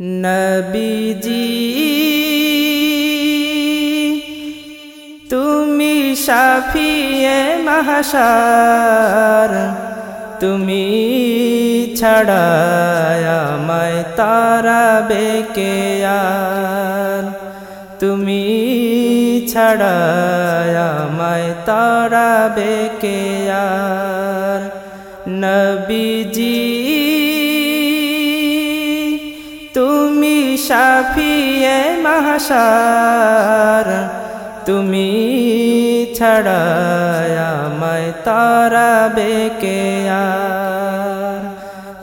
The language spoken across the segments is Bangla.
নবীজি, তুমি সাফিয়ে মহাসার, তুমি ছাড়ায় আমায় তারা বেকে তুমি ছাড়ায় আমায় তারা বেকে নবীজি সাফিয়ে মহাসার তুমি ছাড়ায় আমায় তারা বেকে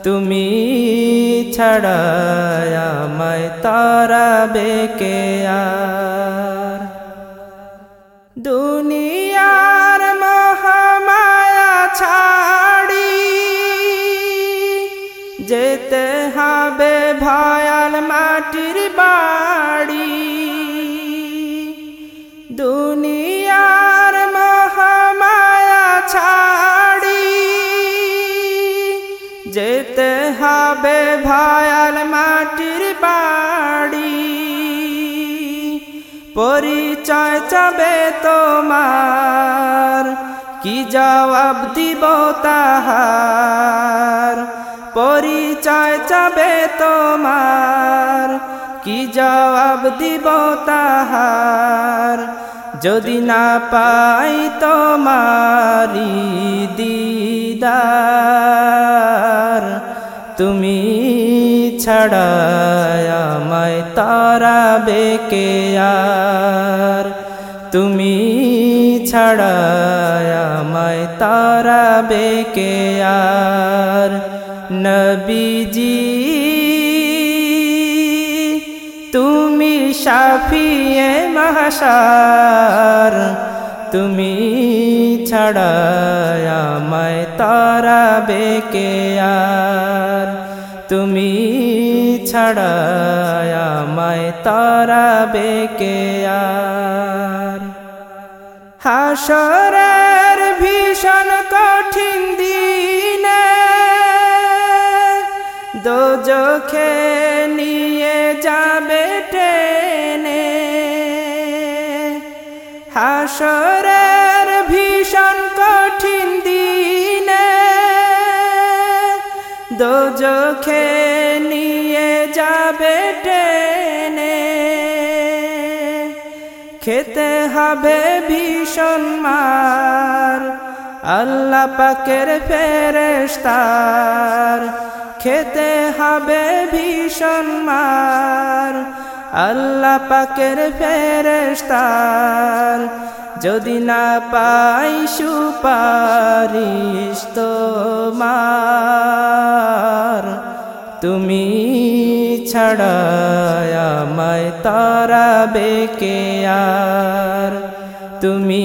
তুমি ছাড়ায় আমায় তারা বেকে দুনিয়ার দুনিয়ার মহামায়া ছাড়ি। যেতে হবে ভয়াল মাটির বাড়ি। পরিচয় চাবে তোমার, কি জবাব দিব তাহার? পরিচয় চাবে তোমার, কি জবাব দিব তাহার? যদি না পাই তোমারি দিদার, তুমি ছাড়ায় আমায় তারা বেকে আর? তুমি ছাড়ায় আমায় তারা বেকে আর? নবীজি সাফিয়ে মহাসার, তুমি ছাড়ায় আমায় তারা বেকে আর? তুমি ছাড়ায় আমায় তারা বেকে আর? হাসরের ভীষণ কঠিন দিনে দোজখে নিয়ে হাসরের ভীষণ কঠিন দিনে দোজখে নিয়ে যাবে টেনে। খেতে হবে ভীষণ মার, আল্লাহ পাকের ফেরেস্তার খেতে হবে ভীষণ মার আল্লাহ পাকের ফেরেস্তার যদি না পাই সুপারিশ তোমার। তুমি ছাড়ায় আমায় তারা বেকে আর? তুমি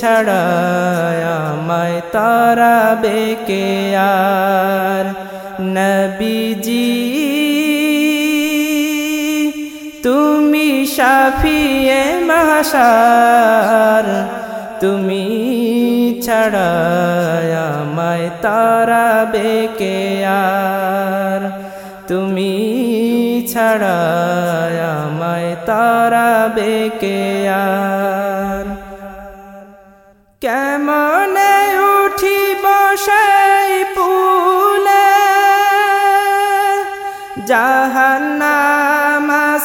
ছাড়ায় আমায় তারা বেকে আর? নবীজি তুমি সাফিয়ে মহাসার তুমি ছাড়ায় আমায় তারা বেকে আর। তুমি ছাড়ায় আমায় তারা বেকে আর। কেমনে উঠি বসে পুলে জাহান্নাম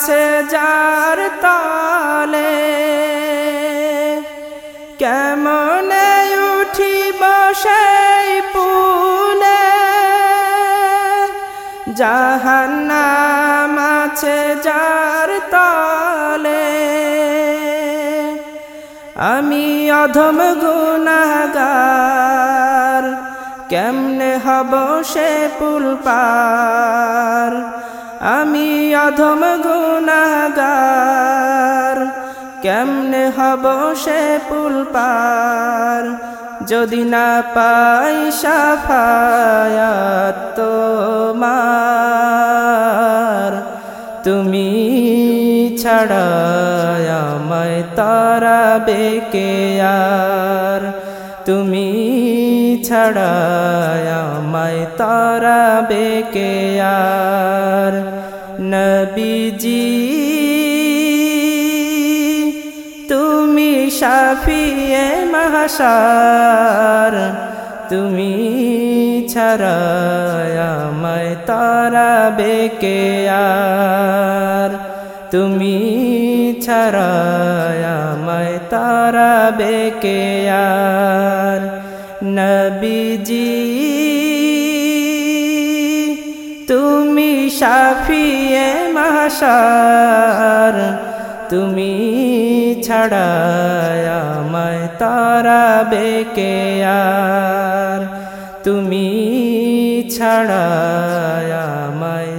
আছে যার তলে। কেমনে উঠি বসে পুলে? জাহান্নাম আছে যার তলে। আমি অধম গুনাগার, কেমনে হব সে পুল পার? আমি অধম গুনাগার কেমনে হব সে পুল পার? যদি না পাই সাফায়াত তোমার, তুমি ছাড়ায় আমায় তারা বেকে আর? তুমি ছাড়ায় আমায় তারা বেকে আর? নবীজি, তুমি সাফিয়ে মহাসার। তুমি ছাড়া আমায় তারা বেকে আর? তুমি ছাড়া আমায় তারা বেকে আর? নবীজি তুমি সাফিয়ে মহাসার তুমি ছাড়া আমায় তারা বেকে আর তুমি ছাড়া আমায়